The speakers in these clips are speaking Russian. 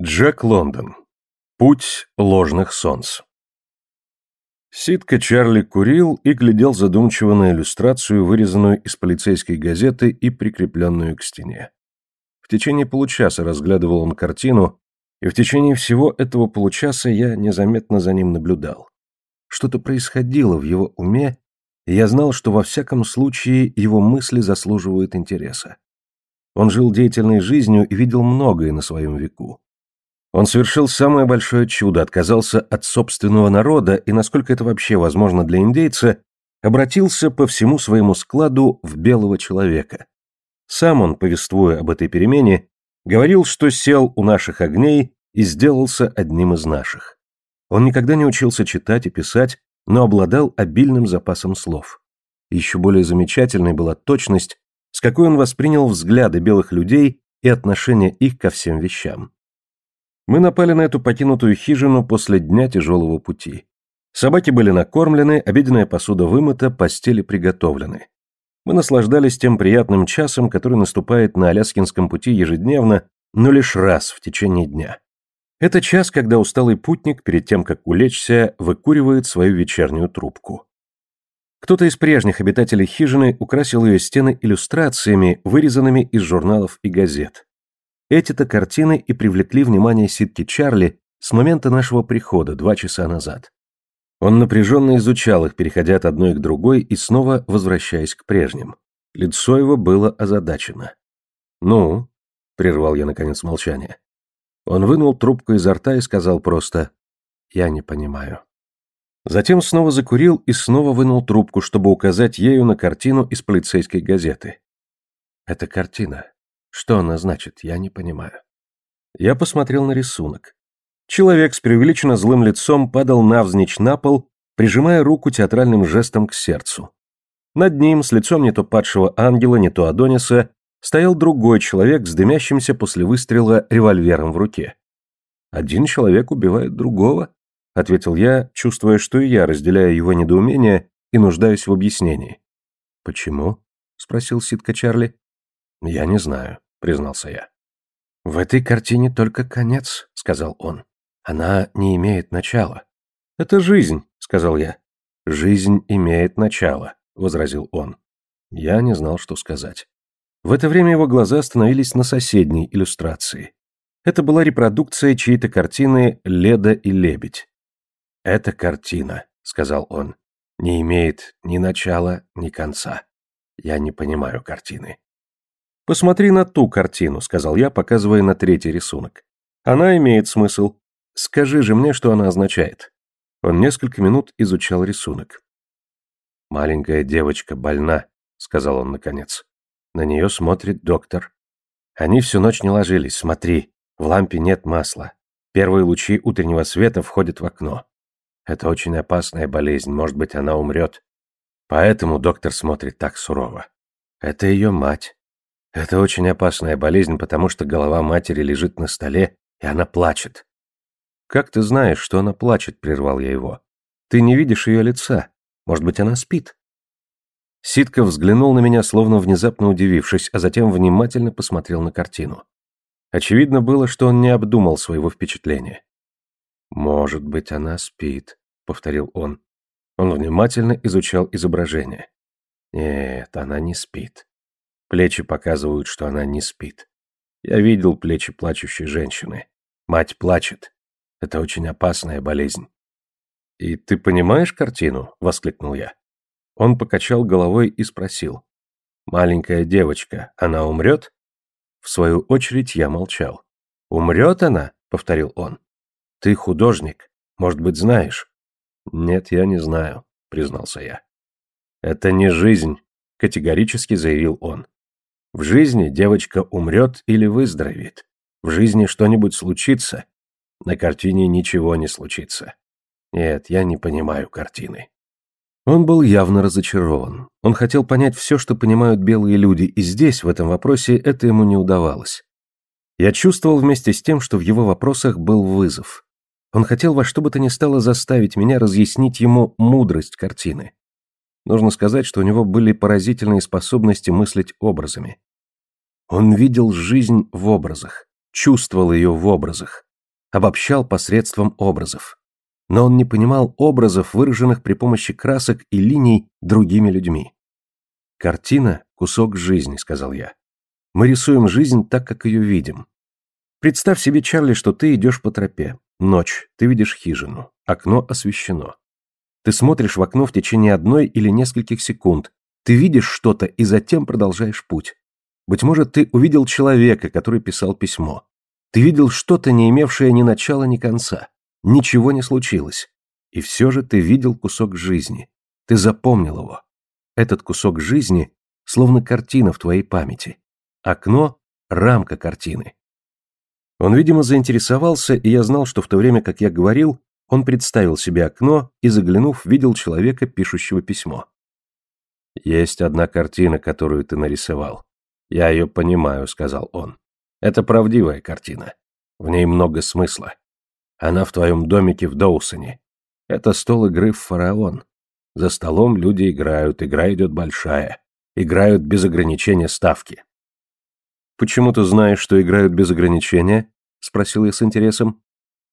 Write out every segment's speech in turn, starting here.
Джек Лондон. Путь ложных солнц. Ситка Чарли курил и глядел задумчиво на иллюстрацию, вырезанную из полицейской газеты и прикрепленную к стене. В течение получаса разглядывал он картину, и в течение всего этого получаса я незаметно за ним наблюдал. Что-то происходило в его уме, и я знал, что во всяком случае его мысли заслуживают интереса. Он жил деятельной жизнью и видел многое на своем веку. Он совершил самое большое чудо, отказался от собственного народа и, насколько это вообще возможно для индейца, обратился по всему своему складу в белого человека. Сам он, повествуя об этой перемене, говорил, что сел у наших огней и сделался одним из наших. Он никогда не учился читать и писать, но обладал обильным запасом слов. Еще более замечательной была точность, с какой он воспринял взгляды белых людей и отношение их ко всем вещам. Мы напали на эту покинутую хижину после дня тяжелого пути. Собаки были накормлены, обеденная посуда вымыта, постели приготовлены. Мы наслаждались тем приятным часом, который наступает на Аляскинском пути ежедневно, но лишь раз в течение дня. Это час, когда усталый путник, перед тем, как улечься, выкуривает свою вечернюю трубку. Кто-то из прежних обитателей хижины украсил ее стены иллюстрациями, вырезанными из журналов и газет. Эти-то картины и привлекли внимание Ситки Чарли с момента нашего прихода два часа назад. Он напряженно изучал их, переходя от одной к другой и снова возвращаясь к прежним. Лицо его было озадачено. «Ну?» — прервал я, наконец, молчание. Он вынул трубку изо рта и сказал просто «Я не понимаю». Затем снова закурил и снова вынул трубку, чтобы указать ею на картину из полицейской газеты. «Это картина. Что она значит, я не понимаю. Я посмотрел на рисунок. Человек с преувеличенно злым лицом падал навзничь на пол, прижимая руку театральным жестом к сердцу. Над ним, с лицом не то падшего ангела, не то Адониса, стоял другой человек с дымящимся после выстрела револьвером в руке. «Один человек убивает другого», — ответил я, чувствуя, что и я разделяю его недоумение и нуждаюсь в объяснении. «Почему?» — спросил Ситка Чарли. «Я не знаю», — признался я. «В этой картине только конец», — сказал он. «Она не имеет начала». «Это жизнь», — сказал я. «Жизнь имеет начало», — возразил он. Я не знал, что сказать. В это время его глаза остановились на соседней иллюстрации. Это была репродукция чьей-то картины «Леда и лебедь». «Эта картина», — сказал он, — «не имеет ни начала, ни конца. Я не понимаю картины. «Посмотри на ту картину», — сказал я, показывая на третий рисунок. «Она имеет смысл. Скажи же мне, что она означает». Он несколько минут изучал рисунок. «Маленькая девочка больна», — сказал он наконец. На нее смотрит доктор. Они всю ночь не ложились, смотри, в лампе нет масла. Первые лучи утреннего света входят в окно. Это очень опасная болезнь, может быть, она умрет. Поэтому доктор смотрит так сурово. Это ее мать. Это очень опасная болезнь, потому что голова матери лежит на столе, и она плачет. «Как ты знаешь, что она плачет?» – прервал я его. «Ты не видишь ее лица. Может быть, она спит?» Ситка взглянул на меня, словно внезапно удивившись, а затем внимательно посмотрел на картину. Очевидно было, что он не обдумал своего впечатления. «Может быть, она спит», — повторил он. Он внимательно изучал изображение. «Нет, она не спит. Плечи показывают, что она не спит. Я видел плечи плачущей женщины. Мать плачет. Это очень опасная болезнь. «И ты понимаешь картину?» — воскликнул я. Он покачал головой и спросил. «Маленькая девочка, она умрет?» В свою очередь я молчал. «Умрет она?» — повторил он. «Ты художник. Может быть, знаешь?» «Нет, я не знаю», — признался я. «Это не жизнь», — категорически заявил он. В жизни девочка умрет или выздоровеет. В жизни что-нибудь случится. На картине ничего не случится. Нет, я не понимаю картины. Он был явно разочарован. Он хотел понять все, что понимают белые люди, и здесь, в этом вопросе, это ему не удавалось. Я чувствовал вместе с тем, что в его вопросах был вызов. Он хотел во что бы то ни стало заставить меня разъяснить ему мудрость картины. Нужно сказать, что у него были поразительные способности мыслить образами. Он видел жизнь в образах, чувствовал ее в образах, обобщал посредством образов. Но он не понимал образов, выраженных при помощи красок и линий другими людьми. «Картина — кусок жизни», — сказал я. «Мы рисуем жизнь так, как ее видим. Представь себе, Чарли, что ты идешь по тропе. Ночь, ты видишь хижину, окно освещено. Ты смотришь в окно в течение одной или нескольких секунд, ты видишь что-то и затем продолжаешь путь. Быть может, ты увидел человека, который писал письмо. Ты видел что-то, не имевшее ни начала, ни конца. Ничего не случилось. И все же ты видел кусок жизни. Ты запомнил его. Этот кусок жизни словно картина в твоей памяти. Окно — рамка картины. Он, видимо, заинтересовался, и я знал, что в то время, как я говорил, он представил себе окно и, заглянув, видел человека, пишущего письмо. «Есть одна картина, которую ты нарисовал. Я ее понимаю», — сказал он. «Это правдивая картина. В ней много смысла. Она в твоем домике в Доусоне. Это стол игры в фараон. За столом люди играют, игра идет большая. Играют без ограничения ставки. «Почему ты знаешь, что играют без ограничения?» — спросил я с интересом.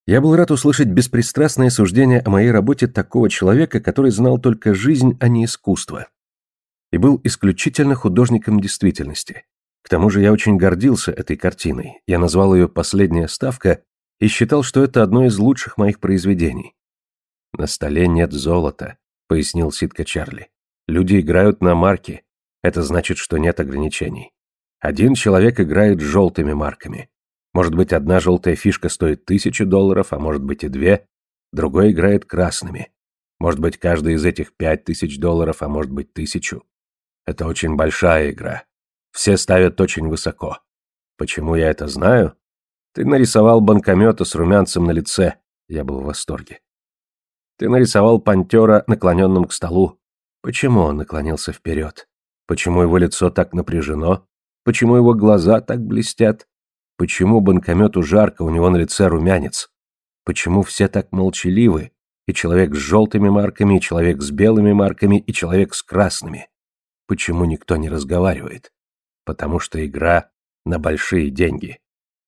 Я был рад услышать беспристрастное суждение о моей работе такого человека, который знал только жизнь, а не искусство. И был исключительно художником действительности. К тому же я очень гордился этой картиной. Я назвал ее «Последняя ставка» и считал, что это одно из лучших моих произведений. «На столе нет золота», — пояснил Ситка Чарли. «Люди играют на марки. Это значит, что нет ограничений. Один человек играет желтыми марками. Может быть, одна желтая фишка стоит тысячу долларов, а может быть и две. Другой играет красными. Может быть, каждый из этих пять тысяч долларов, а может быть, тысячу. Это очень большая игра. Все ставят очень высоко. Почему я это знаю? Ты нарисовал банкомета с румянцем на лице. Я был в восторге. Ты нарисовал пантера, наклоненным к столу. Почему он наклонился вперед? Почему его лицо так напряжено? Почему его глаза так блестят? Почему банкомету жарко, у него на лице румянец? Почему все так молчаливы? И человек с желтыми марками, и человек с белыми марками, и человек с красными. Почему никто не разговаривает? Потому что игра на большие деньги.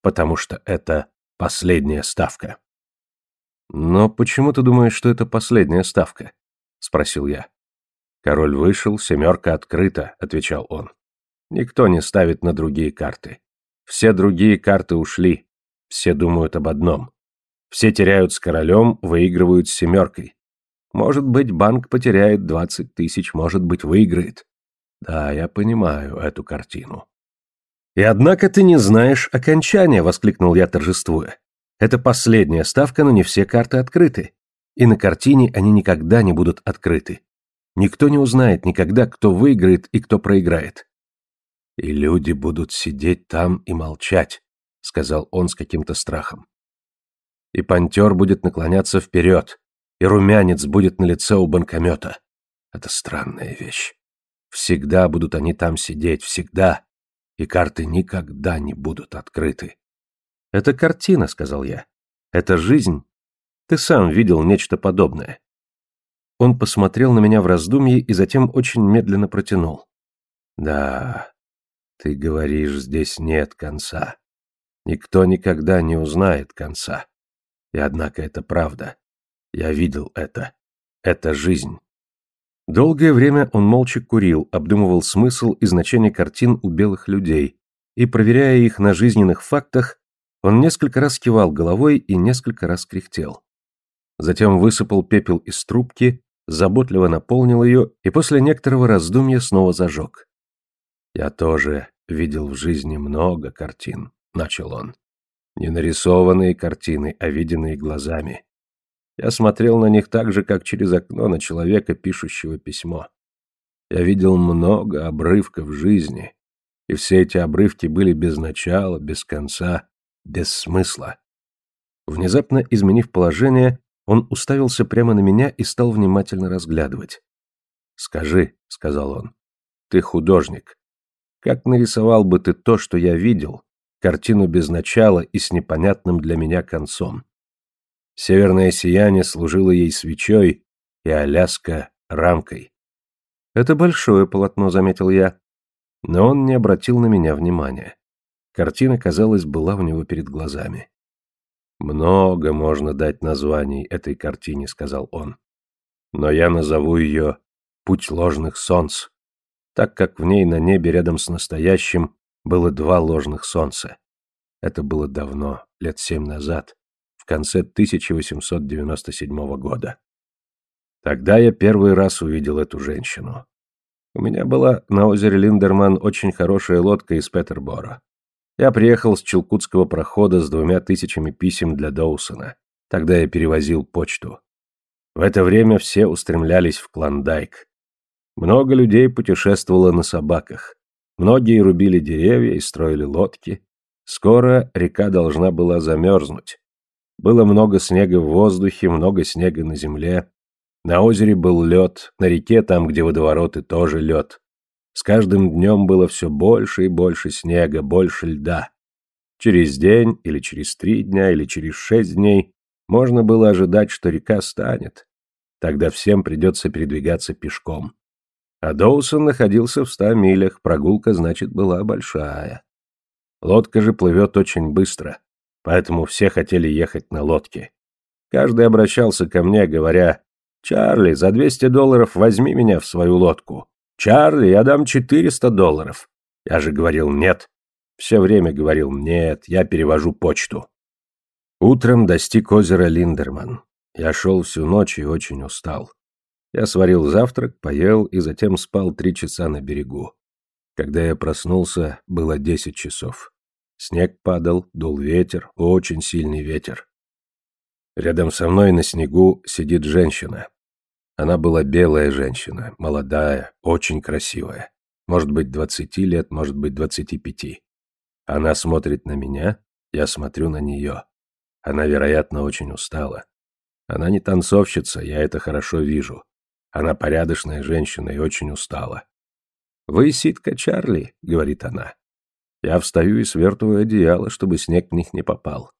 Потому что это последняя ставка. «Но почему ты думаешь, что это последняя ставка?» — спросил я. «Король вышел, семерка открыта», — отвечал он. Никто не ставит на другие карты. Все другие карты ушли. Все думают об одном. Все теряют с королем, выигрывают с семеркой. Может быть, банк потеряет двадцать тысяч, может быть, выиграет. Да, я понимаю эту картину. И однако ты не знаешь окончания, воскликнул я, торжествуя. Это последняя ставка, но не все карты открыты. И на картине они никогда не будут открыты. Никто не узнает никогда, кто выиграет и кто проиграет. «И люди будут сидеть там и молчать», — сказал он с каким-то страхом. «И пантер будет наклоняться вперед, и румянец будет на лице у банкомета. Это странная вещь. Всегда будут они там сидеть, всегда, и карты никогда не будут открыты». «Это картина», — сказал я. «Это жизнь. Ты сам видел нечто подобное». Он посмотрел на меня в раздумье и затем очень медленно протянул. «Да, ты говоришь, здесь нет конца. Никто никогда не узнает конца. И однако это правда. Я видел это. Это жизнь. Долгое время он молча курил, обдумывал смысл и значение картин у белых людей, и, проверяя их на жизненных фактах, он несколько раз кивал головой и несколько раз кряхтел. Затем высыпал пепел из трубки, заботливо наполнил ее и после некоторого раздумья снова зажег. «Я тоже видел в жизни много картин», — начал он. «Не нарисованные картины, а виденные глазами. Я смотрел на них так же, как через окно на человека, пишущего письмо. Я видел много обрывков жизни, и все эти обрывки были без начала, без конца, без смысла. Внезапно изменив положение, он уставился прямо на меня и стал внимательно разглядывать. «Скажи», — сказал он, — «ты художник. Как нарисовал бы ты то, что я видел, картину без начала и с непонятным для меня концом? Северное сияние служило ей свечой, и Аляска — рамкой. «Это большое полотно», — заметил я. Но он не обратил на меня внимания. Картина, казалось, была у него перед глазами. Много можно дать названий этой картине, сказал он. Но я назову ее «Путь ложных солнц», так как в ней на небе рядом с настоящим было два ложных солнца. Это было давно, лет семь назад, конце 1897 года. Тогда я первый раз увидел эту женщину. У меня была на озере Линдерман очень хорошая лодка из Петербора. Я приехал с Челкутского прохода с двумя тысячами писем для Доусона. Тогда я перевозил почту. В это время все устремлялись в Клондайк. Много людей путешествовало на собаках. Многие рубили деревья и строили лодки. Скоро река должна была замерзнуть. Было много снега в воздухе, много снега на земле. На озере был лед, на реке, там, где водовороты, тоже лед. С каждым днем было все больше и больше снега, больше льда. Через день, или через три дня, или через шесть дней можно было ожидать, что река станет. Тогда всем придется передвигаться пешком. А Доусон находился в ста милях, прогулка, значит, была большая. Лодка же плывет очень быстро, поэтому все хотели ехать на лодке. Каждый обращался ко мне, говоря, «Чарли, за 200 долларов возьми меня в свою лодку. «Чарли, я дам 400 долларов». Я же говорил «нет». Все время говорил «нет, я перевожу почту». Утром достиг озера Линдерман. Я шел всю ночь и очень устал. Я сварил завтрак, поел и затем спал три часа на берегу. Когда я проснулся, было десять часов. Снег падал, дул ветер, очень сильный ветер. Рядом со мной на снегу сидит женщина. Она была белая женщина, молодая, очень красивая. Может быть, двадцати лет, может быть, двадцати пяти. Она смотрит на меня, я смотрю на нее. Она, вероятно, очень устала. Она не танцовщица, я это хорошо вижу. Она порядочная женщина и очень устала. «Вы ситка Чарли», — говорит она. Я встаю и свертываю одеяло, чтобы снег в них не попал.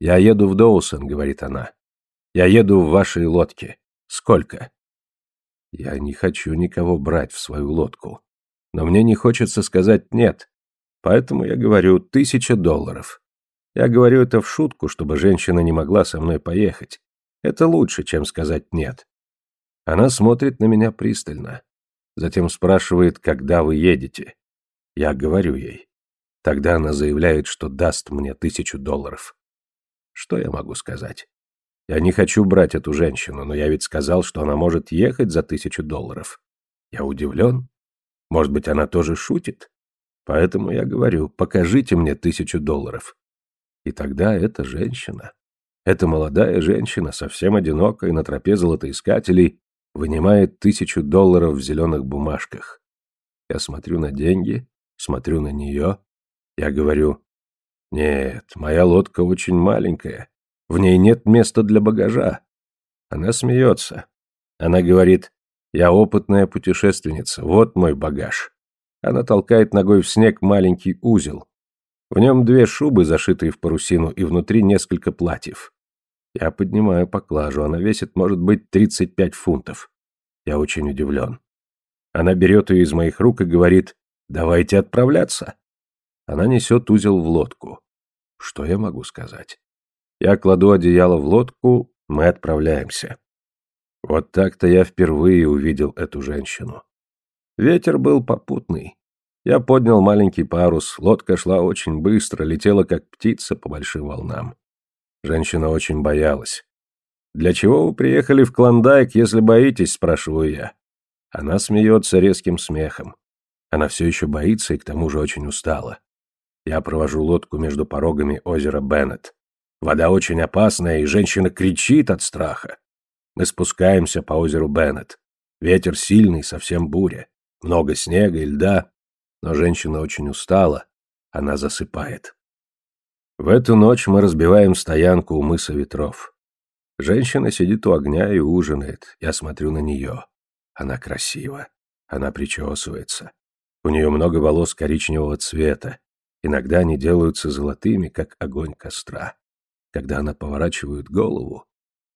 «Я еду в Доусон», — говорит она. «Я еду в вашей лодке. Сколько?» Я не хочу никого брать в свою лодку. Но мне не хочется сказать «нет». Поэтому я говорю «тысяча долларов». Я говорю это в шутку, чтобы женщина не могла со мной поехать. Это лучше, чем сказать «нет». Она смотрит на меня пристально. Затем спрашивает, когда вы едете. Я говорю ей. Тогда она заявляет, что даст мне тысячу долларов. Что я могу сказать? Я не хочу брать эту женщину, но я ведь сказал, что она может ехать за тысячу долларов. Я удивлен. Может быть, она тоже шутит? Поэтому я говорю, покажите мне тысячу долларов. И тогда эта женщина, эта молодая женщина, совсем одинокая на тропе золотоискателей, вынимает тысячу долларов в зеленых бумажках. Я смотрю на деньги, смотрю на нее. Я говорю, нет, моя лодка очень маленькая. В ней нет места для багажа. Она смеется. Она говорит, я опытная путешественница, вот мой багаж. Она толкает ногой в снег маленький узел. В нем две шубы, зашитые в парусину, и внутри несколько платьев. Я поднимаю поклажу, она весит, может быть, 35 фунтов. Я очень удивлен. Она берет ее из моих рук и говорит, давайте отправляться. Она несет узел в лодку. Что я могу сказать? Я кладу одеяло в лодку, мы отправляемся. Вот так-то я впервые увидел эту женщину. Ветер был попутный. Я поднял маленький парус, лодка шла очень быстро, летела как птица по большим волнам. Женщина очень боялась. «Для чего вы приехали в Клондайк, если боитесь?» – спрашиваю я. Она смеется резким смехом. Она все еще боится и к тому же очень устала. Я провожу лодку между порогами озера Беннет. Вода очень опасная, и женщина кричит от страха. Мы спускаемся по озеру Беннет. Ветер сильный, совсем буря. Много снега и льда. Но женщина очень устала. Она засыпает. В эту ночь мы разбиваем стоянку у мыса ветров. Женщина сидит у огня и ужинает. Я смотрю на нее. Она красива. Она причесывается. У нее много волос коричневого цвета. Иногда они делаются золотыми, как огонь костра. Когда она поворачивает голову,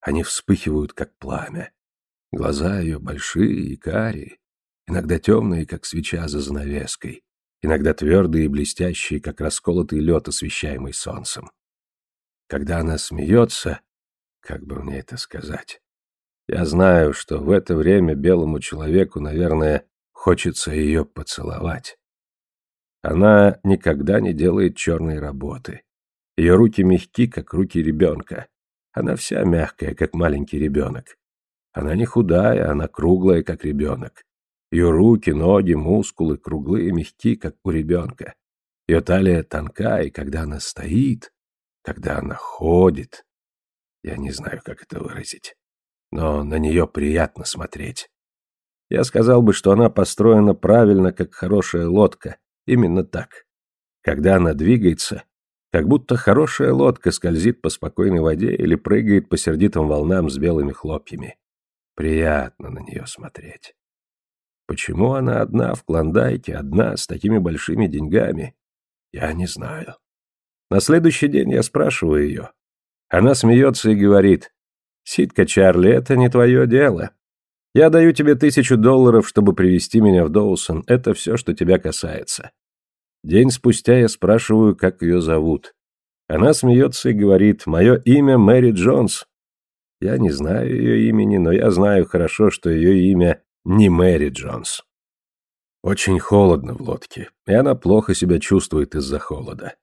они вспыхивают, как пламя. Глаза ее большие и карие, иногда темные, как свеча за занавеской, иногда твердые и блестящие, как расколотый лед, освещаемый солнцем. когда она смеется, как бы мне это сказать? Я знаю, что в это время белому человеку, наверное, хочется ее поцеловать. Она никогда не делает черной работы. Ее руки мягки, как руки ребенка. Она вся мягкая, как маленький ребенок. Она не худая, она круглая, как ребенок. Ее руки, ноги, мускулы круглые, мягки, как у ребенка. Ее талия тонка, и когда она стоит, когда она ходит, я не знаю, как это выразить но на нее приятно смотреть. Я сказал бы, что она построена правильно, как хорошая лодка, именно так. Когда она двигается, как будто хорошая лодка скользит по спокойной воде или прыгает по сердитым волнам с белыми хлопьями. Приятно на нее смотреть. Почему она одна в Клондайке, одна, с такими большими деньгами? Я не знаю. На следующий день я спрашиваю ее. Она смеется и говорит, Ситка, Чарли, это не твое дело. Я даю тебе тысячу долларов, чтобы привести меня в Доусон. Это все, что тебя касается. День спустя я спрашиваю, как ее зовут. Она смеется и говорит, мое имя Мэри Джонс. Я не знаю ее имени, но я знаю хорошо, что ее имя не Мэри Джонс. Очень холодно в лодке, и она плохо себя чувствует из-за холода.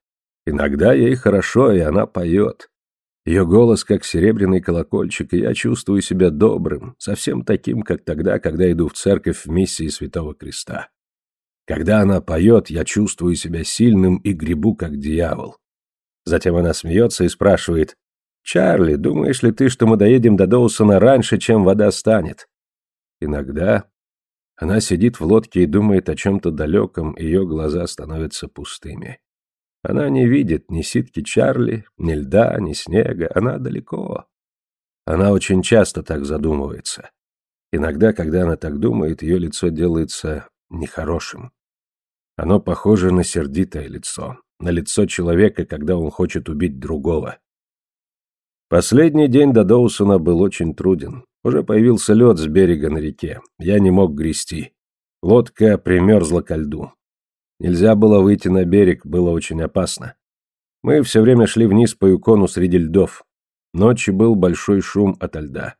Иногда ей хорошо, и она поет. Ее голос как серебряный колокольчик, и я чувствую себя добрым, совсем таким, как тогда, когда иду в церковь в миссии Святого Креста. Когда она поет, я чувствую себя сильным и гребу, как дьявол. Затем она смеется и спрашивает, «Чарли, думаешь ли ты, что мы доедем до Доусона раньше, чем вода станет?» Иногда она сидит в лодке и думает о чем-то далеком, ее глаза становятся пустыми. Она не видит ни ситки Чарли, ни льда, ни снега, она далеко. Она очень часто так задумывается. Иногда, когда она так думает, ее лицо делается нехорошим. Оно похоже на сердитое лицо, на лицо человека, когда он хочет убить другого. Последний день до Доусона был очень труден. Уже появился лед с берега на реке. Я не мог грести. Лодка примерзла ко льду. Нельзя было выйти на берег, было очень опасно. Мы все время шли вниз по Юкону среди льдов. Ночью был большой шум ото льда.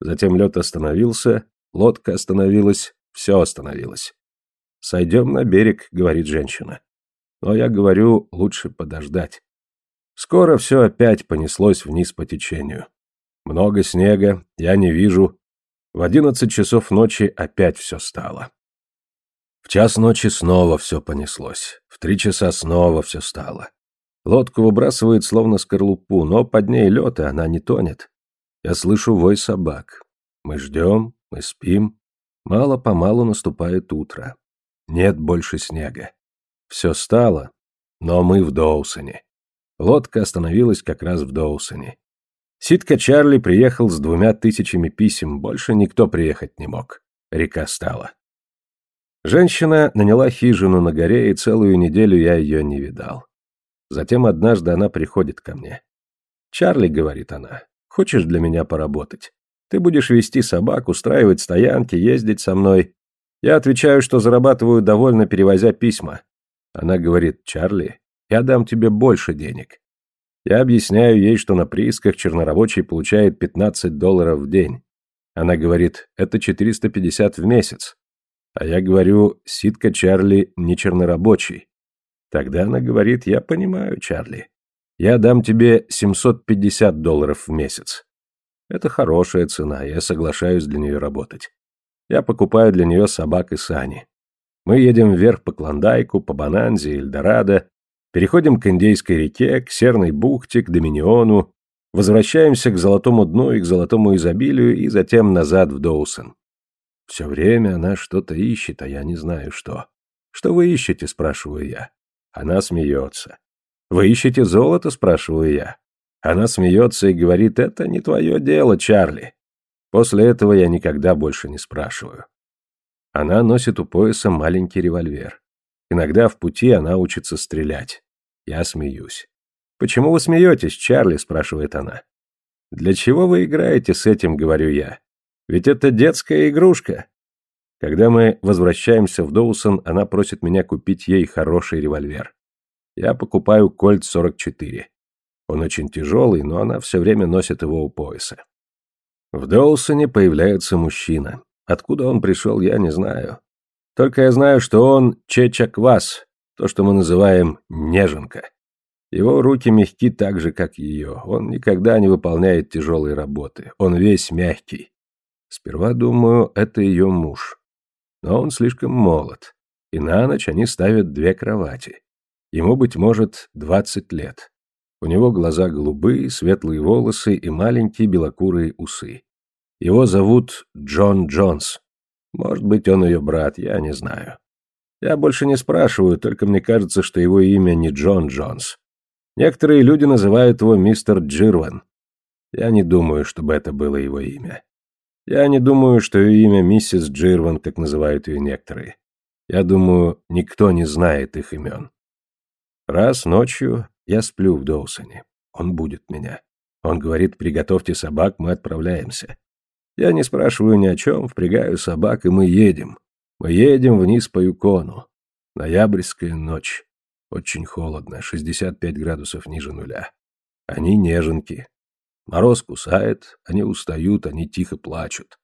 Затем лед остановился, лодка остановилась, все остановилось. «Сойдем на берег», — говорит женщина. Но я говорю, лучше подождать. Скоро все опять понеслось вниз по течению. Много снега, я не вижу. В одиннадцать часов ночи опять все стало. В час ночи снова все понеслось. В три часа снова все стало. Лодку выбрасывает словно скорлупу, но под ней лед, и она не тонет. Я слышу вой собак. Мы ждем, мы спим. Мало-помалу наступает утро. Нет больше снега. Все стало, но мы в Доусоне. Лодка остановилась как раз в Доусоне. Ситка Чарли приехал с двумя тысячами писем, больше никто приехать не мог. Река стала. Женщина наняла хижину на горе, и целую неделю я ее не видал. Затем однажды она приходит ко мне. «Чарли», — говорит она, — «хочешь для меня поработать? Ты будешь вести собак, устраивать стоянки, ездить со мной. Я отвечаю, что зарабатываю довольно, перевозя письма. Она говорит, «Чарли, я дам тебе больше денег». Я объясняю ей, что на приисках чернорабочий получает 15 долларов в день. Она говорит, это 450 в месяц. А я говорю, ситка Чарли не чернорабочий. Тогда она говорит, я понимаю, Чарли. Я дам тебе 750 долларов в месяц. Это хорошая цена, я соглашаюсь для нее работать. Я покупаю для нее собак и сани. Мы едем вверх по Клондайку, по Бананзе, Эльдорадо, переходим к Индейской реке, к Серной бухте, к Доминиону, возвращаемся к Золотому дну и к Золотому изобилию и затем назад в Доусон. Все время она что-то ищет, а я не знаю что. Что вы ищете, спрашиваю я. Она смеется. Вы ищете золото, спрашиваю я. Она смеется и говорит, это не твое дело, Чарли. После этого я никогда больше не спрашиваю. Она носит у пояса маленький револьвер. Иногда в пути она учится стрелять. Я смеюсь. «Почему вы смеетесь, Чарли?» – спрашивает она. «Для чего вы играете с этим?» – говорю я. Ведь это детская игрушка. Когда мы возвращаемся в Доусон, она просит меня купить ей хороший револьвер. Я покупаю Кольт 44. Он очень тяжелый, но она все время носит его у пояса. В Доусоне появляется мужчина. Откуда он пришел, я не знаю. Только я знаю, что он чечаквас, то, что мы называем неженка. Его руки мягки так же, как ее. Он никогда не выполняет тяжелые работы. Он весь мягкий. Сперва думаю, это ее муж. Но он слишком молод. И на ночь они ставят две кровати. Ему, быть может, двадцать лет. У него глаза голубые, светлые волосы и маленькие белокурые усы. Его зовут Джон Джонс. Может быть, он ее брат, я не знаю. Я больше не спрашиваю, только мне кажется, что его имя не Джон Джонс. Некоторые люди называют его мистер Джирван. Я не думаю, чтобы это было его имя. Я не думаю, что ее имя миссис Джирван, как называют ее некоторые. Я думаю, никто не знает их имен. Раз ночью я сплю в Доусоне. Он будет меня. Он говорит, приготовьте собак, мы отправляемся. Я не спрашиваю ни о чем, впрягаю собак, и мы едем. Мы едем вниз по Юкону. Ноябрьская ночь. Очень холодно, 65 градусов ниже нуля. Они неженки. Мороз кусает, они устают, они тихо плачут.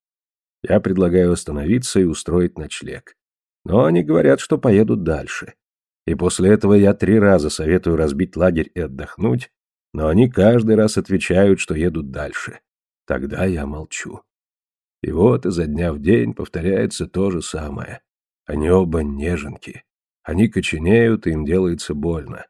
Я предлагаю остановиться и устроить ночлег. Но они говорят, что поедут дальше. И после этого я три раза советую разбить лагерь и отдохнуть, но они каждый раз отвечают, что едут дальше. Тогда я молчу. И вот изо дня в день повторяется то же самое. Они оба неженки. Они коченеют, и им делается больно.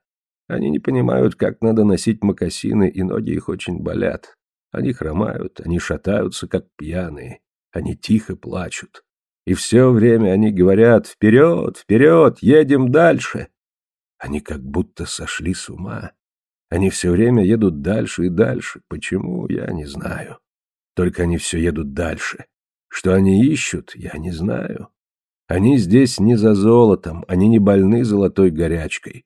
Они не понимают, как надо носить мокасины, и ноги их очень болят. Они хромают, они шатаются, как пьяные. Они тихо плачут. И все время они говорят «Вперед, вперед, едем дальше!» Они как будто сошли с ума. Они все время едут дальше и дальше. Почему, я не знаю. Только они все едут дальше. Что они ищут, я не знаю. Они здесь не за золотом, они не больны золотой горячкой.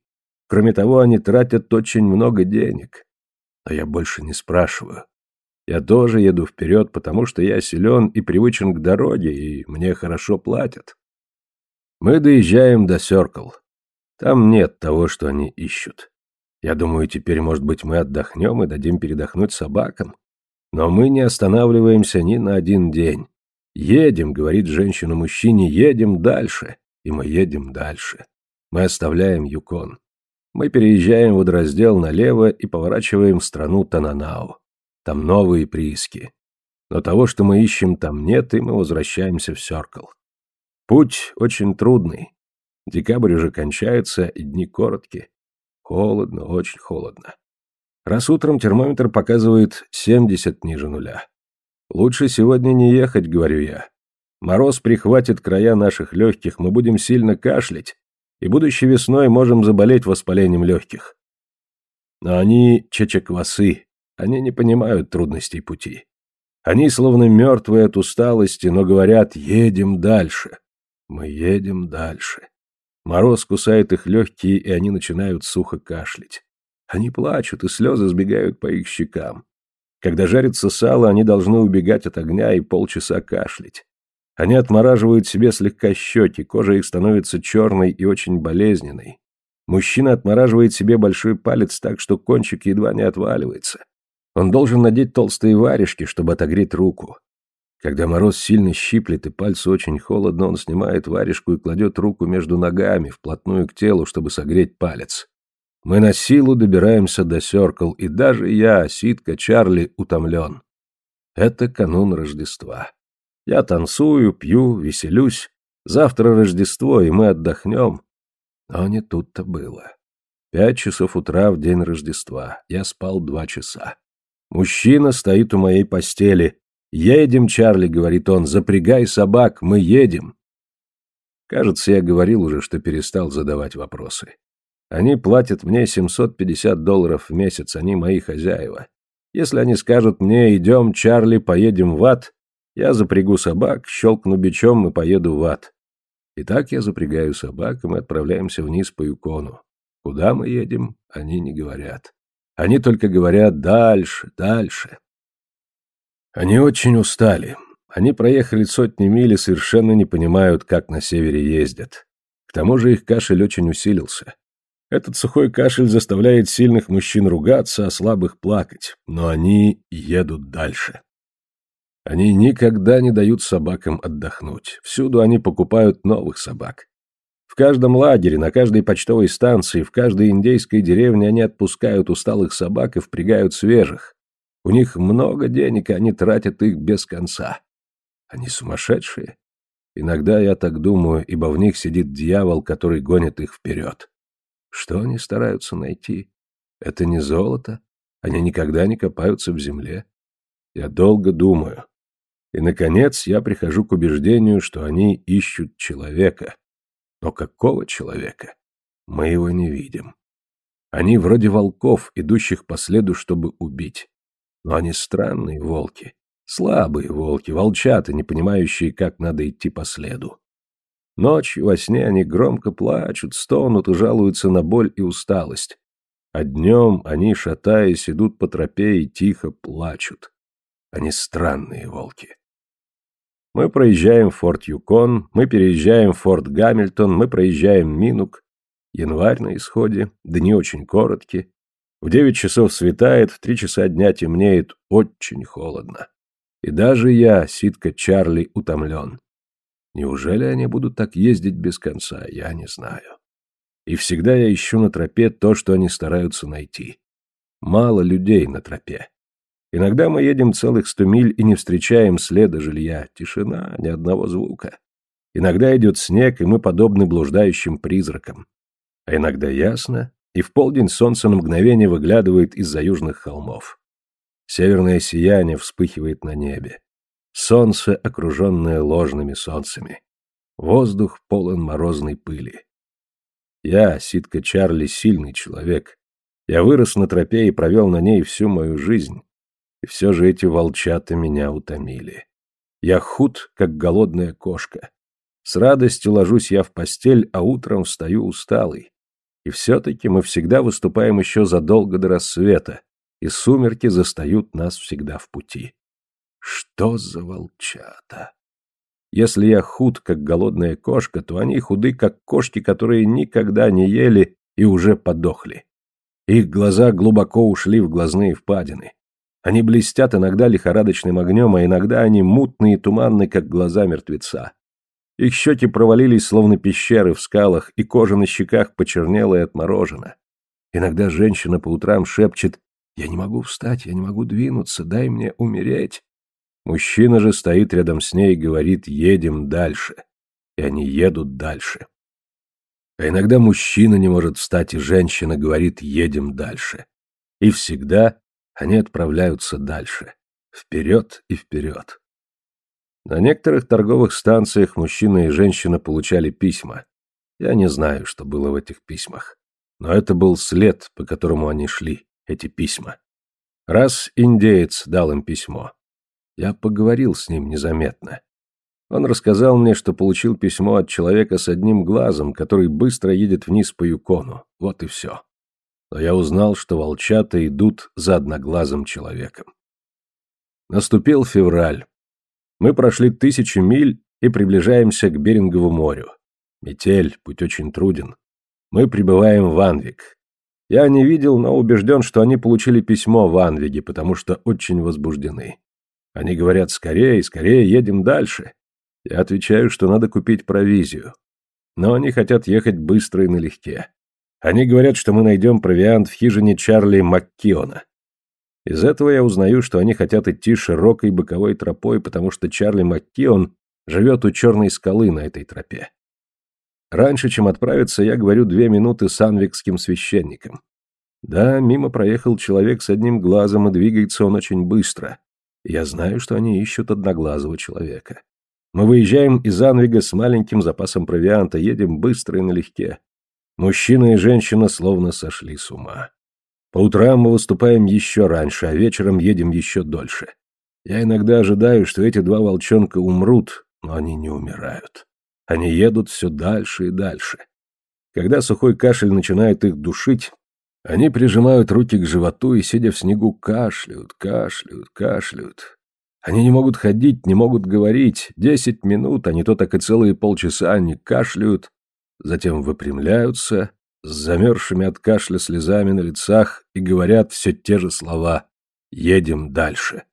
Кроме того, они тратят очень много денег. Но я больше не спрашиваю. Я тоже еду вперед, потому что я силен и привычен к дороге, и мне хорошо платят. Мы доезжаем до Сёркл. Там нет того, что они ищут. Я думаю, теперь, может быть, мы отдохнем и дадим передохнуть собакам. Но мы не останавливаемся ни на один день. «Едем», — говорит женщина мужчине, — «едем дальше». И мы едем дальше. Мы оставляем Юкон. Мы переезжаем водораздел налево и поворачиваем в страну Тананау. Там новые прииски. Но того, что мы ищем, там нет, и мы возвращаемся в Сёркл. Путь очень трудный. Декабрь уже кончается, и дни короткие. Холодно, очень холодно. Раз утром термометр показывает 70 ниже нуля. Лучше сегодня не ехать, говорю я. Мороз прихватит края наших легких, мы будем сильно кашлять, и будущей весной можем заболеть воспалением легких. Но они чечеквасы, они не понимают трудностей пути. Они словно мертвые от усталости, но говорят «едем дальше». Мы едем дальше. Мороз кусает их легкие, и они начинают сухо кашлять. Они плачут, и слезы сбегают по их щекам. Когда жарится сало, они должны убегать от огня и полчаса кашлять. Они отмораживают себе слегка щеки, кожа их становится черной и очень болезненной. Мужчина отмораживает себе большой палец так, что кончик едва не отваливается. Он должен надеть толстые варежки, чтобы отогреть руку. Когда мороз сильно щиплет и пальцы очень холодно, он снимает варежку и кладет руку между ногами, вплотную к телу, чтобы согреть палец. Мы на силу добираемся до Сёркл, и даже я, Ситка, Чарли, утомлен. Это канун Рождества. Я танцую, пью, веселюсь. Завтра Рождество, и мы отдохнем. Но не тут-то было. Пять часов утра в день Рождества. Я спал два часа. Мужчина стоит у моей постели. «Едем, Чарли», — говорит он, — «запрягай собак, мы едем». Кажется, я говорил уже, что перестал задавать вопросы. Они платят мне 750 долларов в месяц, они мои хозяева. Если они скажут мне «идем, Чарли, поедем в ад», я запрягу собак, щелкну бичом и поеду в ад. И так я запрягаю собак, и мы отправляемся вниз по Юкону. Куда мы едем, они не говорят. Они только говорят «дальше, дальше». Они очень устали. Они проехали сотни миль и совершенно не понимают, как на севере ездят. К тому же их кашель очень усилился. Этот сухой кашель заставляет сильных мужчин ругаться, а слабых плакать, но они едут дальше. Они никогда не дают собакам отдохнуть. Всюду они покупают новых собак. В каждом лагере, на каждой почтовой станции, в каждой индейской деревне они отпускают усталых собак и впрягают свежих. У них много денег, и они тратят их без конца. Они сумасшедшие? Иногда я так думаю, ибо в них сидит дьявол, который гонит их вперед. Что они стараются найти? Это не золото. Они никогда не копаются в земле. Я долго думаю. И, наконец, я прихожу к убеждению, что они ищут человека. Но какого человека? Мы его не видим. Они вроде волков, идущих по следу, чтобы убить. Но они странные волки. Слабые волки, волчата, не понимающие, как надо идти по следу. Ночью во сне они громко плачут, стонут и жалуются на боль и усталость. А днем они, шатаясь, идут по тропе и тихо плачут. Они странные волки. Мы проезжаем Форт Юкон, мы переезжаем Форт Гамильтон, мы проезжаем Минук. Январь на исходе, дни очень короткие. В девять часов светает, в три часа дня темнеет, очень холодно. И даже я, ситка Чарли, утомлен. Неужели они будут так ездить без конца, я не знаю. И всегда я ищу на тропе то, что они стараются найти. Мало людей на тропе. Иногда мы едем целых сто миль и не встречаем следа жилья, тишина, ни одного звука. Иногда идет снег, и мы подобны блуждающим призракам. А иногда ясно, и в полдень солнце на мгновение выглядывает из-за южных холмов. Северное сияние вспыхивает на небе. Солнце, окруженное ложными солнцами. Воздух полон морозной пыли. Я, Ситка Чарли, сильный человек. Я вырос на тропе и провел на ней всю мою жизнь. И все же эти волчата меня утомили. Я худ, как голодная кошка. С радостью ложусь я в постель, а утром встаю усталый. И все-таки мы всегда выступаем еще задолго до рассвета, и сумерки застают нас всегда в пути. Что за волчата? Если я худ, как голодная кошка, то они худы, как кошки, которые никогда не ели и уже подохли. Их глаза глубоко ушли в глазные впадины. Они блестят иногда лихорадочным огнем, а иногда они мутные и туманны, как глаза мертвеца. Их щеки провалились, словно пещеры в скалах, и кожа на щеках почернела и отморожена. Иногда женщина по утрам шепчет «Я не могу встать, я не могу двинуться, дай мне умереть». Мужчина же стоит рядом с ней и говорит «Едем дальше». И они едут дальше. А иногда мужчина не может встать, и женщина говорит «Едем дальше». И всегда они отправляются дальше. Вперед и вперед. На некоторых торговых станциях мужчина и женщина получали письма. Я не знаю, что было в этих письмах. Но это был след, по которому они шли, эти письма. Раз индеец дал им письмо. Я поговорил с ним незаметно. Он рассказал мне, что получил письмо от человека с одним глазом, который быстро едет вниз по Юкону. Вот и все. Но я узнал, что волчата идут за одноглазым человеком. Наступил февраль. Мы прошли тысячи миль и приближаемся к Берингову морю. Метель, путь очень труден. Мы прибываем в Анвик. Я не видел, но убежден, что они получили письмо в Анвиге, потому что очень возбуждены. Они говорят «скорее, скорее, едем дальше». Я отвечаю, что надо купить провизию. Но они хотят ехать быстро и налегке. Они говорят, что мы найдем провиант в хижине Чарли Маккиона. Из этого я узнаю, что они хотят идти широкой боковой тропой, потому что Чарли Маккион живет у черной скалы на этой тропе. Раньше, чем отправиться, я говорю две минуты с анвикским священником. Да, мимо проехал человек с одним глазом, и двигается он очень быстро. Я знаю, что они ищут одноглазого человека. Мы выезжаем из Анвига с маленьким запасом провианта, едем быстро и налегке. Мужчина и женщина словно сошли с ума. По утрам мы выступаем еще раньше, а вечером едем еще дольше. Я иногда ожидаю, что эти два волчонка умрут, но они не умирают. Они едут все дальше и дальше. Когда сухой кашель начинает их душить, они прижимают руки к животу и, сидя в снегу, кашляют, кашляют, кашляют. Они не могут ходить, не могут говорить. Десять минут, а не то так и целые полчаса они кашляют, затем выпрямляются, с замерзшими от кашля слезами на лицах и говорят все те же слова «Едем дальше».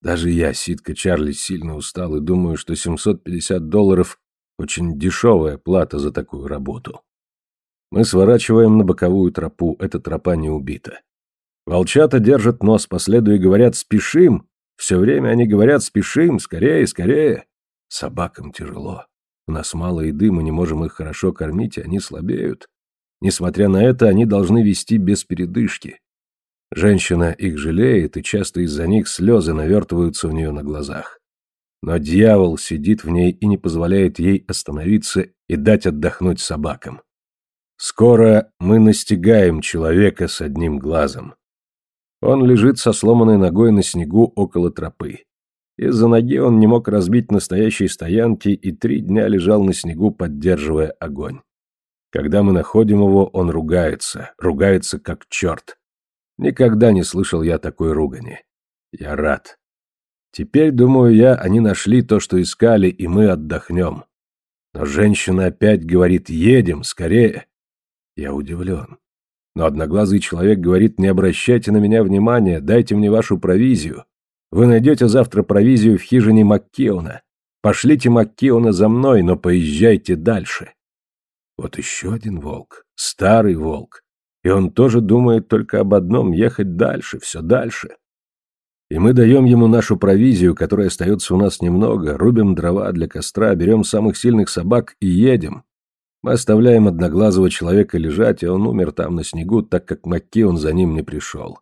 Даже я, Ситка Чарли, сильно устал и думаю, что 750 долларов – очень дешевая плата за такую работу. Мы сворачиваем на боковую тропу, эта тропа не убита. Волчата держат нос по следу и говорят «спешим». Все время они говорят «спешим, скорее, скорее». Собакам тяжело. У нас мало еды, мы не можем их хорошо кормить, и они слабеют. Несмотря на это, они должны вести без передышки. Женщина их жалеет, и часто из-за них слезы навертываются у нее на глазах. Но дьявол сидит в ней и не позволяет ей остановиться и дать отдохнуть собакам. Скоро мы настигаем человека с одним глазом. Он лежит со сломанной ногой на снегу около тропы. Из-за ноги он не мог разбить настоящей стоянки и три дня лежал на снегу, поддерживая огонь. Когда мы находим его, он ругается, ругается как черт. Никогда не слышал я такой ругани. Я рад. Теперь, думаю я, они нашли то, что искали, и мы отдохнем. Но женщина опять говорит «едем, скорее». Я удивлен. Но одноглазый человек говорит «не обращайте на меня внимания, дайте мне вашу провизию. Вы найдете завтра провизию в хижине Маккиона. Пошлите Маккиона за мной, но поезжайте дальше». Вот еще один волк, старый волк, и он тоже думает только об одном — ехать дальше, все дальше. И мы даем ему нашу провизию, которой остается у нас немного, рубим дрова для костра, берем самых сильных собак и едем. Мы оставляем одноглазого человека лежать, и он умер там на снегу, так как Маккион за ним не пришел.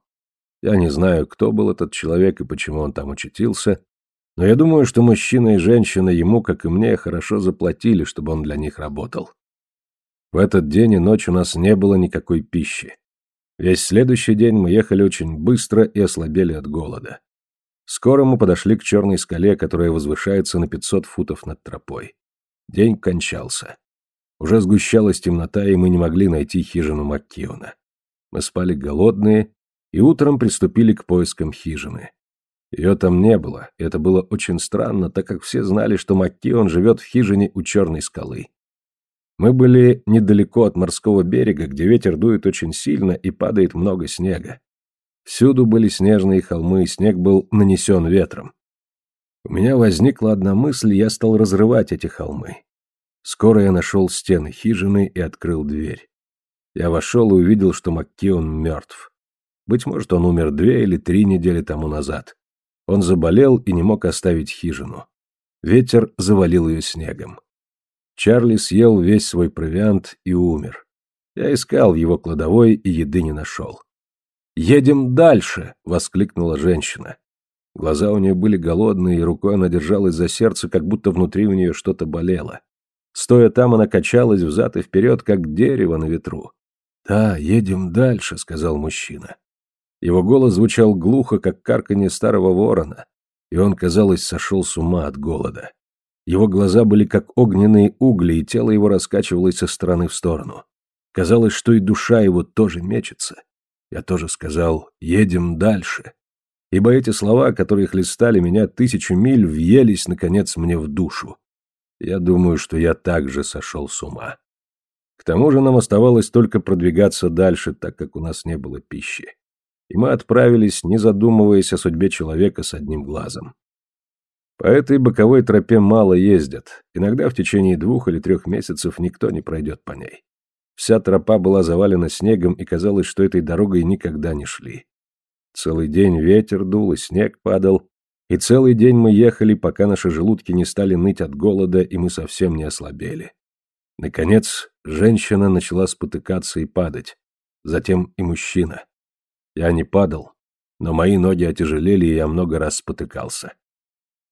Я не знаю, кто был этот человек и почему он там очутился, но я думаю, что мужчина и женщина ему, как и мне, хорошо заплатили, чтобы он для них работал. В этот день и ночь у нас не было никакой пищи. Весь следующий день мы ехали очень быстро и ослабели от голода. Скоро мы подошли к черной скале, которая возвышается на 500 футов над тропой. День кончался. Уже сгущалась темнота, и мы не могли найти хижину Маккиона. Мы спали голодные и утром приступили к поискам хижины. Ее там не было, и это было очень странно, так как все знали, что Маккион живет в хижине у черной скалы. Мы были недалеко от морского берега, где ветер дует очень сильно и падает много снега. Всюду были снежные холмы, и снег был нанесен ветром. У меня возникла одна мысль, я стал разрывать эти холмы. Скоро я нашел стены хижины и открыл дверь. Я вошел и увидел, что Маккион мертв. Быть может, он умер две или три недели тому назад. Он заболел и не мог оставить хижину. Ветер завалил ее снегом. Чарли съел весь свой провиант и умер. Я искал его кладовой и еды не нашел. «Едем дальше!» — воскликнула женщина. Глаза у нее были голодные, и рукой она держалась за сердце, как будто внутри у нее что-то болело. Стоя там, она качалась взад и вперед, как дерево на ветру. «Да, едем дальше», — сказал мужчина. Его голос звучал глухо, как карканье старого ворона, и он, казалось, сошел с ума от голода. Его глаза были как огненные угли, и тело его раскачивалось со стороны в сторону. Казалось, что и душа его тоже мечется. Я тоже сказал «едем дальше», ибо эти слова, которые хлестали меня тысячу миль, въелись, наконец, мне в душу. Я думаю, что я также сошел с ума. К тому же нам оставалось только продвигаться дальше, так как у нас не было пищи. И мы отправились, не задумываясь о судьбе человека с одним глазом. По этой боковой тропе мало ездят. Иногда в течение двух или трех месяцев никто не пройдет по ней. Вся тропа была завалена снегом, и казалось, что этой дорогой никогда не шли. Целый день ветер дул, и снег падал, и целый день мы ехали, пока наши желудки не стали ныть от голода, и мы совсем не ослабели. Наконец, женщина начала спотыкаться и падать. Затем и мужчина. Я не падал, но мои ноги отяжелели, и я много раз спотыкался.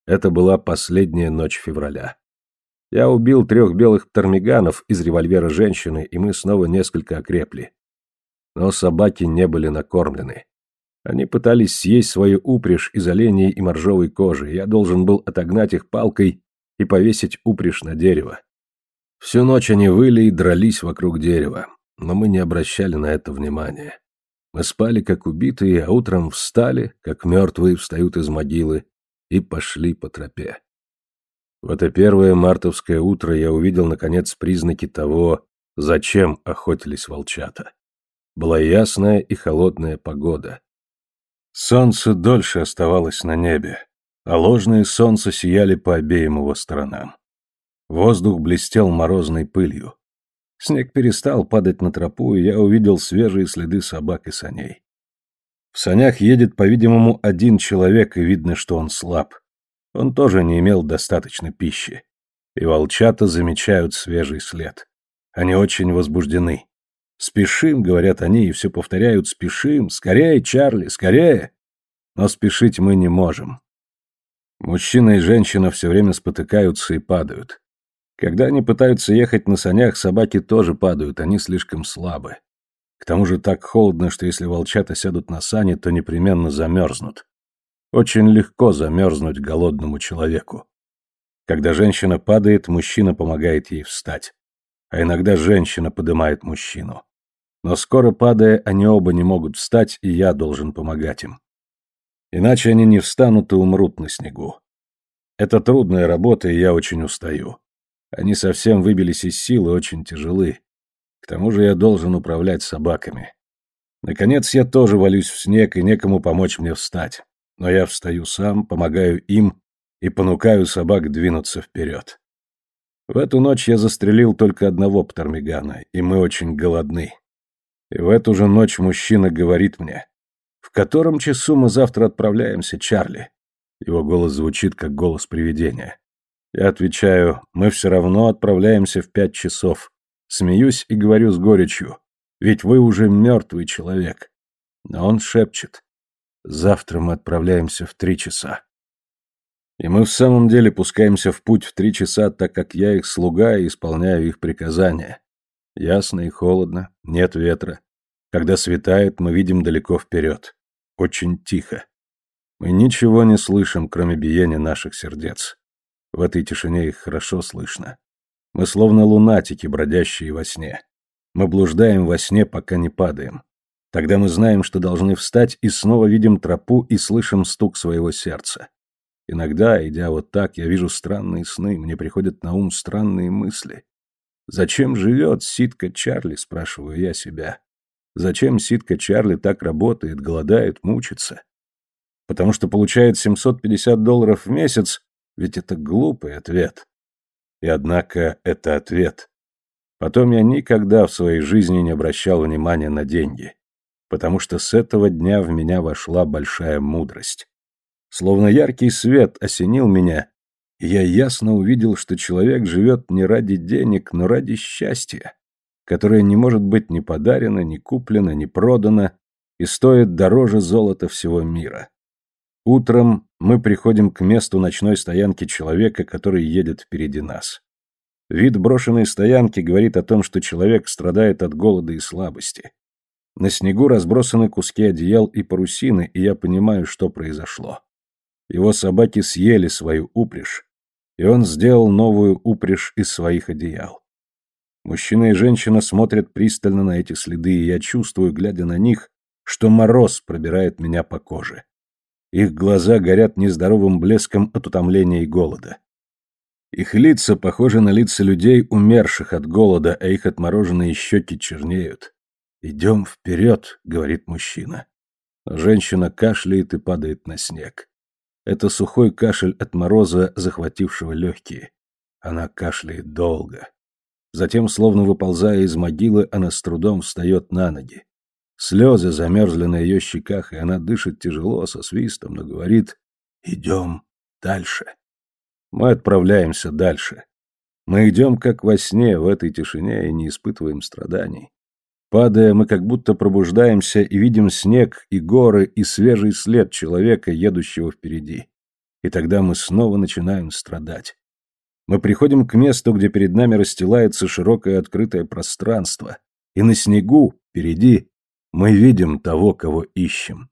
Это была последняя ночь февраля. Я убил трех белых птермиганов из револьвера женщины, и мы снова несколько окрепли. Но собаки не были накормлены. Они пытались съесть свою упряжь из оленей и моржовой кожи, я должен был отогнать их палкой и повесить упряжь на дерево. Всю ночь они выли и дрались вокруг дерева, но мы не обращали на это внимания. Мы спали как убитые, а утром встали, как мертвые встают из могилы, и пошли по тропе. В это первое мартовское утро я увидел, наконец, признаки того, Зачем охотились волчата? Была ясная и холодная погода. Солнце дольше оставалось на небе, а ложные солнца сияли по обеим его сторонам. Воздух блестел морозной пылью. Снег перестал падать на тропу, и я увидел свежие следы собак и саней. В санях едет, по-видимому, один человек, и видно, что он слаб. Он тоже не имел достаточно пищи. И волчата замечают свежий след. Они очень возбуждены. «Спешим», — говорят они, и все повторяют, «спешим, скорее, Чарли, скорее!» Но спешить мы не можем. Мужчина и женщина все время спотыкаются и падают. Когда они пытаются ехать на санях, собаки тоже падают, они слишком слабы. К тому же так холодно, что если волчата сядут на сани, то непременно замерзнут. Очень легко замерзнуть голодному человеку. Когда женщина падает, мужчина помогает ей встать. А иногда женщина поднимает мужчину. Но скоро падая, они оба не могут встать, и я должен помогать им. Иначе они не встанут и умрут на снегу. Это трудная работа, и я очень устаю. Они совсем выбились из сил и очень тяжелы. К тому же я должен управлять собаками. Наконец я тоже валюсь в снег, и некому помочь мне встать. Но я встаю сам, помогаю им и понукаю собак двинуться вперед. В эту ночь я застрелил только одного птермигана, и мы очень голодны. И в эту же ночь мужчина говорит мне, «В котором часу мы завтра отправляемся, Чарли?» Его голос звучит, как голос привидения. Я отвечаю, «Мы все равно отправляемся в пять часов. Смеюсь и говорю с горечью. Ведь вы уже мертвый человек. Но он шепчет. Завтра мы отправляемся в три часа. И мы в самом деле пускаемся в путь в три часа, так как я их слуга и исполняю их приказания. Ясно и холодно, нет ветра. Когда светает, мы видим далеко вперед. Очень тихо. Мы ничего не слышим, кроме биения наших сердец. В этой тишине их хорошо слышно. Мы словно лунатики, бродящие во сне. Мы блуждаем во сне, пока не падаем. Тогда мы знаем, что должны встать, и снова видим тропу и слышим стук своего сердца. Иногда, идя вот так, я вижу странные сны, мне приходят на ум странные мысли. Зачем живет Ситка Чарли, спрашиваю я себя. Зачем Ситка Чарли так работает, голодает, мучится? Потому что получает 750 долларов в месяц, ведь это глупый ответ. И однако это ответ. Потом я никогда в своей жизни не обращал внимания на деньги, потому что с этого дня в меня вошла большая мудрость. Словно яркий свет осенил меня, и я ясно увидел, что человек живет не ради денег, но ради счастья, которое не может быть ни подарено, ни куплено, ни продано и стоит дороже золота всего мира. Утром мы приходим к месту ночной стоянки человека, который едет впереди нас. Вид брошенной стоянки говорит о том, что человек страдает от голода и слабости. На снегу разбросаны куски одеял и парусины, и я понимаю, что произошло. Его собаки съели свою упряжь, и он сделал новую упряжь из своих одеял. Мужчина и женщина смотрят пристально на эти следы, и я чувствую, глядя на них, что мороз пробирает меня по коже. Их глаза горят нездоровым блеском от утомления и голода. Их лица похожи на лица людей, умерших от голода, а их отмороженные щеки чернеют. «Идем вперед», — говорит мужчина. Женщина кашляет и падает на снег. Это сухой кашель от мороза, захватившего легкие. Она кашляет долго. Затем, словно выползая из могилы, она с трудом встает на ноги. Слезы замерзли на ее щеках, и она дышит тяжело, со свистом, но говорит «Идем дальше». Мы отправляемся дальше. Мы идем как во сне в этой тишине и не испытываем страданий. Падая, мы как будто пробуждаемся и видим снег и горы и свежий след человека, едущего впереди. И тогда мы снова начинаем страдать. Мы приходим к месту, где перед нами расстилается широкое открытое пространство, и на снегу, впереди, мы видим того, кого ищем.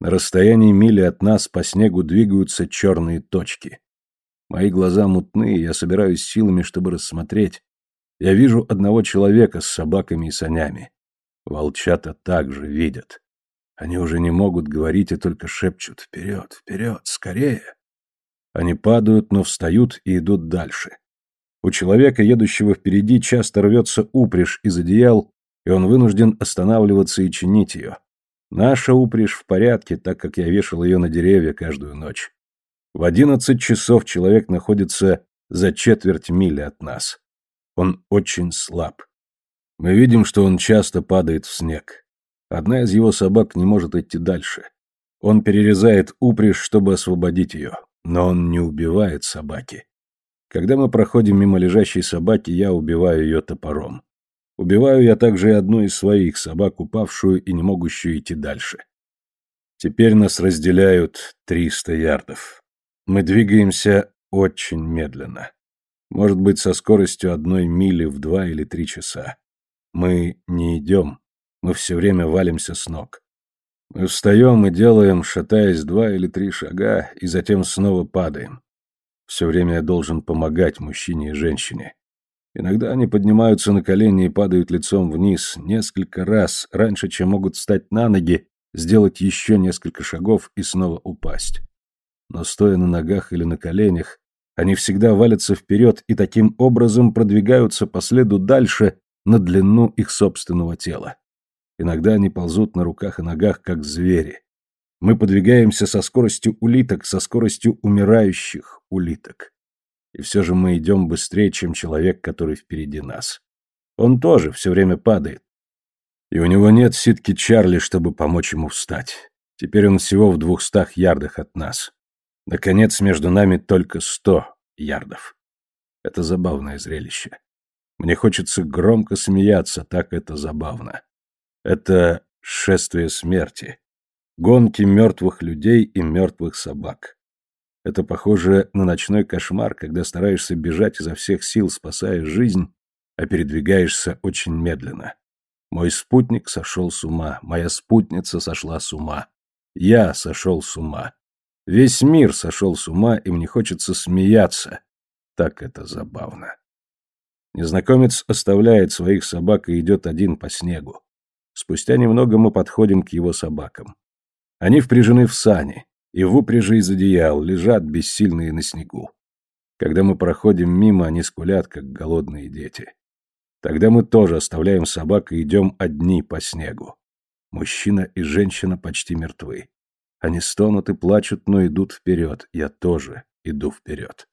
На расстоянии мили от нас по снегу двигаются черные точки. Мои глаза мутные, я собираюсь силами, чтобы рассмотреть. Я вижу одного человека с собаками и санями. Волчата также видят. Они уже не могут говорить и только шепчут «Вперед, вперед, скорее!». Они падают, но встают и идут дальше. У человека, едущего впереди, часто рвется упряжь из одеял, и он вынужден останавливаться и чинить ее. Наша упряжь в порядке, так как я вешал ее на деревья каждую ночь. В одиннадцать часов человек находится за четверть мили от нас. Он очень слаб. Мы видим, что он часто падает в снег. Одна из его собак не может идти дальше. Он перерезает упряжь, чтобы освободить ее, но он не убивает собаки. Когда мы проходим мимо лежащей собаки, я убиваю ее топором. Убиваю я также и одну из своих собак, упавшую и не могущую идти дальше. Теперь нас разделяют 300 ярдов. Мы двигаемся очень медленно. Может быть, со скоростью одной мили в два или три часа. Мы не идем. Мы все время валимся с ног. Мы встаем и делаем, шатаясь два или три шага, и затем снова падаем. Все время я должен помогать мужчине и женщине. Иногда они поднимаются на колени и падают лицом вниз несколько раз, раньше, чем могут встать на ноги, сделать еще несколько шагов и снова упасть. Но стоя на ногах или на коленях, они всегда валятся вперед и таким образом продвигаются по следу дальше на длину их собственного тела. Иногда они ползут на руках и ногах, как звери. Мы подвигаемся со скоростью улиток, со скоростью умирающих улиток. И все же мы идем быстрее, чем человек, который впереди нас. Он тоже все время падает. И у него нет ситки Чарли, чтобы помочь ему встать. Теперь он всего в двухстах ярдах от нас. Наконец, между нами только сто ярдов. Это забавное зрелище. Мне хочется громко смеяться, так это забавно. Это шествие смерти. Гонки мертвых людей и мертвых собак. Это похоже на ночной кошмар, когда стараешься бежать изо всех сил, спасая жизнь, а передвигаешься очень медленно. Мой спутник сошел с ума, моя спутница сошла с ума. Я сошел с ума. Весь мир сошел с ума, и мне хочется смеяться. Так это забавно. Незнакомец оставляет своих собак и идет один по снегу. Спустя немного мы подходим к его собакам. Они впряжены в сани, и в упряжи из одеял лежат бессильные на снегу. Когда мы проходим мимо, они скулят, как голодные дети. Тогда мы тоже оставляем собак и идем одни по снегу. Мужчина и женщина почти мертвы. Они стонут и плачут, но идут вперед. Я тоже иду вперед.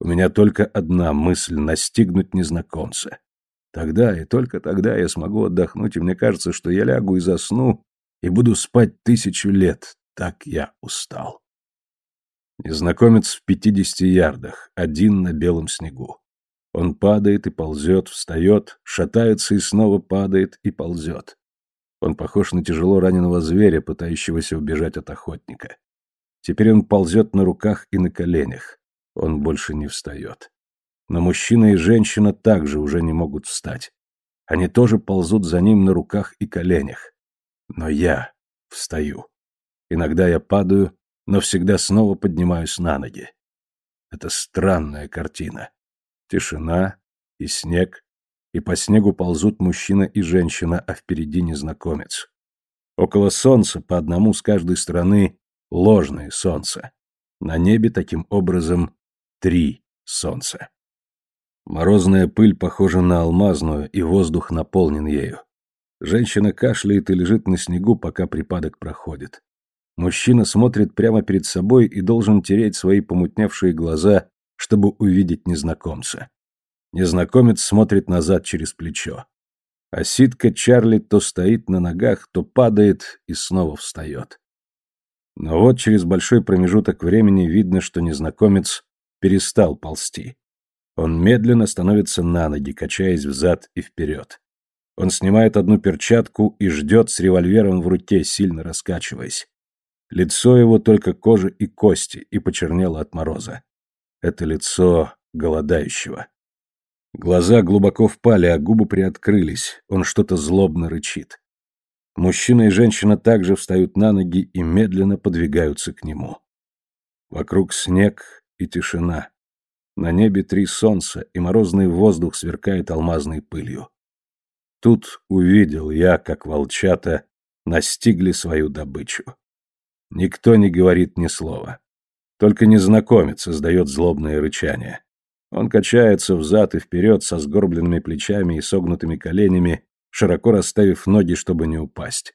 У меня только одна мысль — настигнуть незнакомца. Тогда и только тогда я смогу отдохнуть, и мне кажется, что я лягу и засну, и буду спать тысячу лет. Так я устал. Незнакомец в пятидесяти ярдах, один на белом снегу. Он падает и ползет, встает, шатается и снова падает и ползет. Он похож на тяжело раненого зверя, пытающегося убежать от охотника. Теперь он ползет на руках и на коленях. Он больше не встает. Но мужчина и женщина также уже не могут встать. Они тоже ползут за ним на руках и коленях. Но я встаю. Иногда я падаю, но всегда снова поднимаюсь на ноги. Это странная картина. Тишина и снег, и по снегу ползут мужчина и женщина, а впереди незнакомец. Около солнца по одному с каждой стороны ложное солнце. На небе таким образом три солнца. Морозная пыль похожа на алмазную, и воздух наполнен ею. Женщина кашляет и лежит на снегу, пока припадок проходит. Мужчина смотрит прямо перед собой и должен тереть свои помутневшие глаза, чтобы увидеть незнакомца. Незнакомец смотрит назад через плечо. А ситка Чарли то стоит на ногах, то падает и снова встает. Но вот через большой промежуток времени видно, что незнакомец перестал ползти. Он медленно становится на ноги, качаясь взад и вперед. Он снимает одну перчатку и ждет с револьвером в руке, сильно раскачиваясь. Лицо его только кожа и кости, и почернело от мороза. Это лицо голодающего. Глаза глубоко впали, а губы приоткрылись. Он что-то злобно рычит. Мужчина и женщина также встают на ноги и медленно подвигаются к нему. Вокруг снег и тишина. На небе три солнца, и морозный воздух сверкает алмазной пылью. Тут увидел я, как волчата настигли свою добычу. Никто не говорит ни слова. Только незнакомец издает злобное рычание. Он качается взад и вперед со сгорбленными плечами и согнутыми коленями, широко расставив ноги, чтобы не упасть.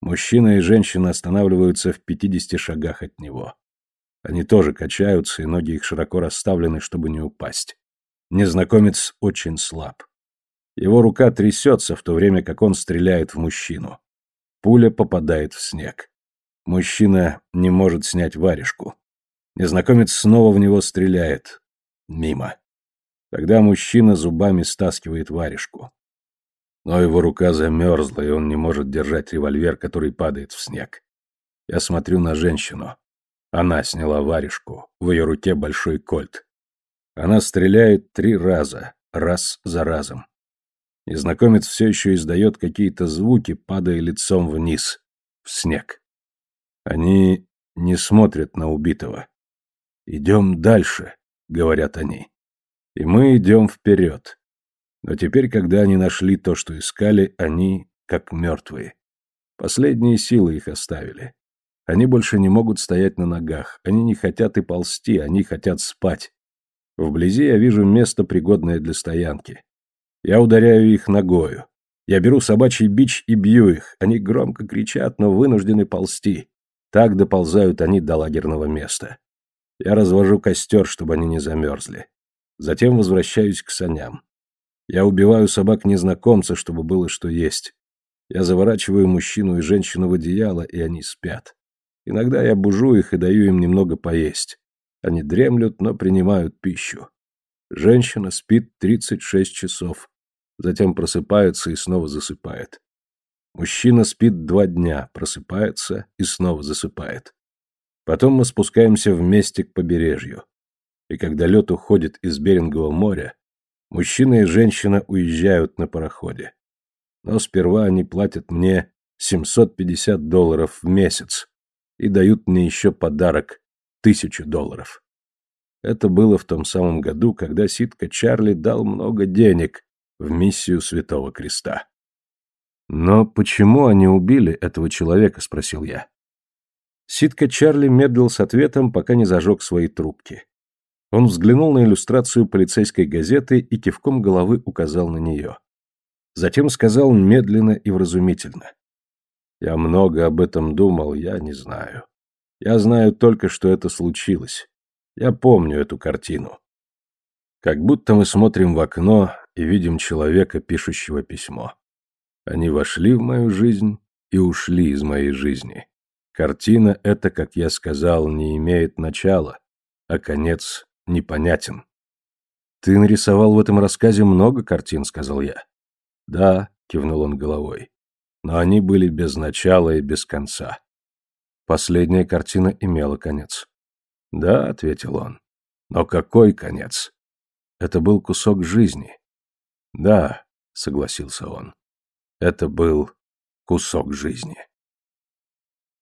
Мужчина и женщина останавливаются в пятидесяти шагах от него. Они тоже качаются, и ноги их широко расставлены, чтобы не упасть. Незнакомец очень слаб. Его рука трясется, в то время как он стреляет в мужчину. Пуля попадает в снег. Мужчина не может снять варежку. Незнакомец снова в него стреляет. Мимо. Тогда мужчина зубами стаскивает варежку. Но его рука замерзла, и он не может держать револьвер, который падает в снег. Я смотрю на женщину. Она сняла варежку. В ее руке большой кольт. Она стреляет три раза, раз за разом. Незнакомец все еще издает какие-то звуки, падая лицом вниз, в снег. Они не смотрят на убитого. «Идем дальше», — говорят они. И мы идем вперед. Но теперь, когда они нашли то, что искали, они как мертвые. Последние силы их оставили. Они больше не могут стоять на ногах, они не хотят и ползти, они хотят спать. Вблизи я вижу место, пригодное для стоянки. Я ударяю их ногою. Я беру собачий бич и бью их. Они громко кричат, но вынуждены ползти. Так доползают они до лагерного места. Я развожу костер, чтобы они не замерзли. Затем возвращаюсь к саням. Я убиваю собак незнакомца, чтобы было что есть. Я заворачиваю мужчину и женщину в одеяло, и они спят. Иногда я бужу их и даю им немного поесть. Они дремлют, но принимают пищу. Женщина спит 36 часов, затем просыпается и снова засыпает. Мужчина спит два дня, просыпается и снова засыпает. Потом мы спускаемся вместе к побережью. И когда лед уходит из Берингового моря, мужчина и женщина уезжают на пароходе. Но сперва они платят мне 750 долларов в месяц и дают мне еще подарок – тысячу долларов. Это было в том самом году, когда Ситка Чарли дал много денег в миссию Святого Креста. «Но почему они убили этого человека?» – спросил я. Ситка Чарли медлил с ответом, пока не зажег свои трубки. Он взглянул на иллюстрацию полицейской газеты и кивком головы указал на нее. Затем сказал медленно и вразумительно. «Я много об этом думал, я не знаю. Я знаю только, что это случилось. Я помню эту картину. Как будто мы смотрим в окно и видим человека, пишущего письмо. Они вошли в мою жизнь и ушли из моей жизни. Картина эта, как я сказал, не имеет начала, а конец непонятен. «Ты нарисовал в этом рассказе много картин», — сказал я. «Да», — кивнул он головой, — «но они были без начала и без конца». Последняя картина имела конец. «Да», — ответил он. «Но какой конец?» «Это был кусок жизни». «Да», — согласился он. «Это был кусок жизни».